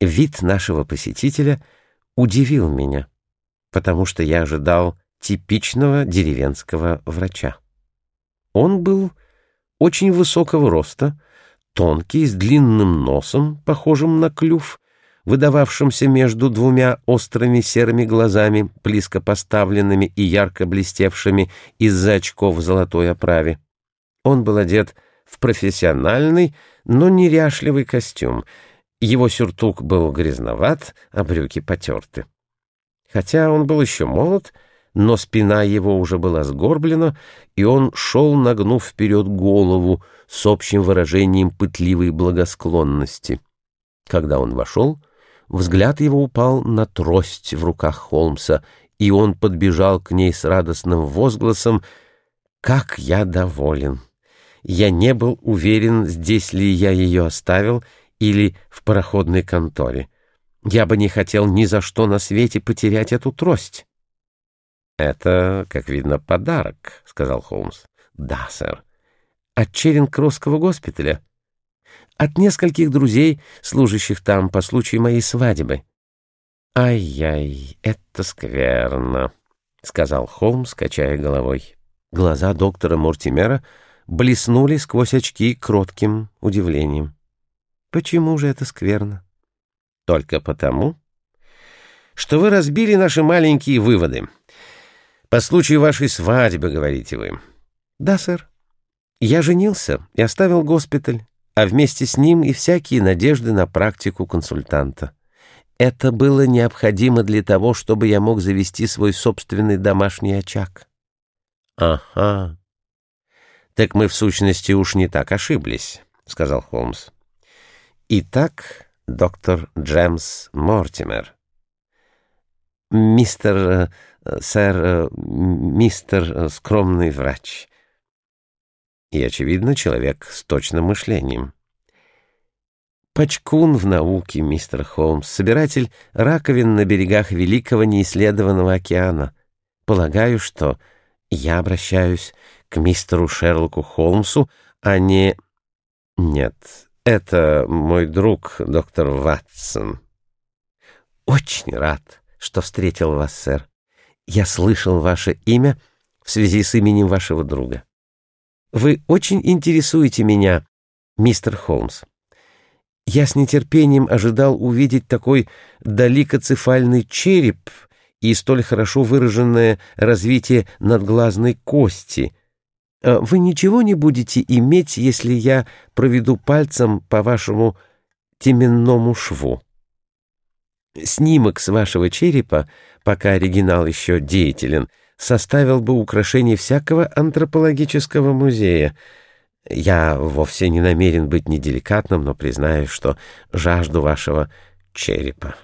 Вид нашего посетителя удивил меня, потому что я ожидал типичного деревенского врача. Он был очень высокого роста, тонкий, с длинным носом, похожим на клюв, выдававшимся между двумя острыми серыми глазами, близко поставленными и ярко блестевшими из-за очков в золотой оправе. Он был одет в профессиональный, но неряшливый костюм — его сюртук был грязноват, а брюки потерты. Хотя он был еще молод, но спина его уже была сгорблена, и он шел, нагнув вперед голову с общим выражением пытливой благосклонности. Когда он вошел, взгляд его упал на трость в руках Холмса, и он подбежал к ней с радостным возгласом «Как я доволен!» Я не был уверен, здесь ли я ее оставил, или в пароходной конторе. Я бы не хотел ни за что на свете потерять эту трость. — Это, как видно, подарок, — сказал Холмс. — Да, сэр. От Черинг-Кросского госпиталя. От нескольких друзей, служащих там по случаю моей свадьбы. «Ай-яй, это скверно», — сказал Холмс, качая головой. Глаза доктора Мортимера блеснули сквозь очки кротким удивлением. Почему же это скверно? Только потому, что вы разбили наши маленькие выводы. По случаю вашей свадьбы, говорите вы. Да, сэр. Я женился и оставил госпиталь, а вместе с ним и всякие надежды на практику консультанта. Это было необходимо для того, чтобы я мог завести свой собственный домашний очаг. Ага. Так мы в сущности уж не так ошиблись, сказал Холмс. Итак, доктор Джемс Мортимер. Мистер, э, сэр, э, мистер э, скромный врач. И, очевидно, человек с точным мышлением. Пачкун в науке, мистер Холмс, собиратель раковин на берегах великого неисследованного океана. Полагаю, что я обращаюсь к мистеру Шерлоку Холмсу, а не... Нет, это мой друг, доктор Ватсон. Очень рад, что встретил вас, сэр. Я слышал ваше имя в связи с именем вашего друга. Вы очень интересуете меня, мистер Холмс. Я с нетерпением ожидал увидеть такой даликоцефальный череп и столь хорошо выраженное развитие надглазной кости — вы ничего не будете иметь, если я проведу пальцем по вашему теменному шву. Снимок с вашего черепа, пока оригинал еще деятелен, составил бы украшение всякого антропологического музея. Я вовсе не намерен быть неделикатным, но признаю, что жажду вашего черепа.